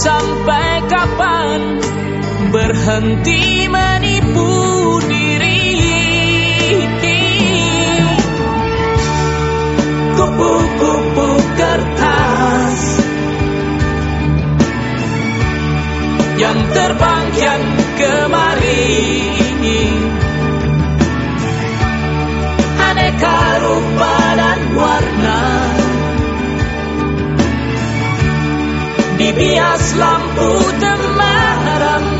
sampai kapan berhenti menipu diri Kupu-kupu kertas Yang terbang kian kemari Dibias lampu temaram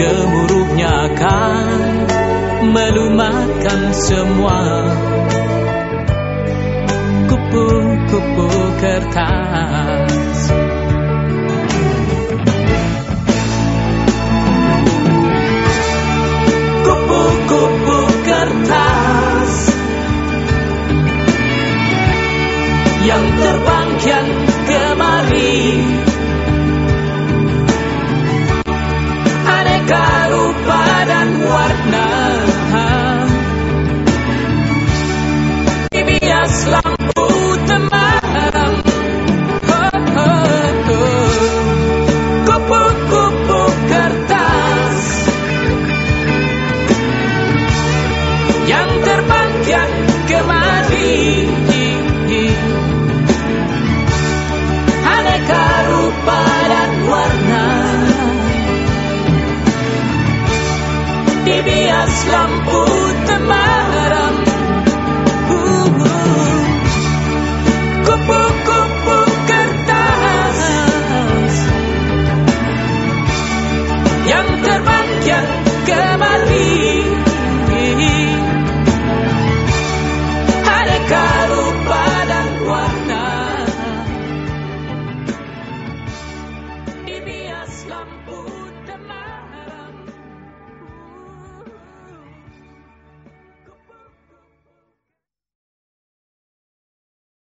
Gemuruhnya akan melumatkan semua. Kupu-kupu kertas. Kupu-kupu kertas. Yang terbang maybe a slump.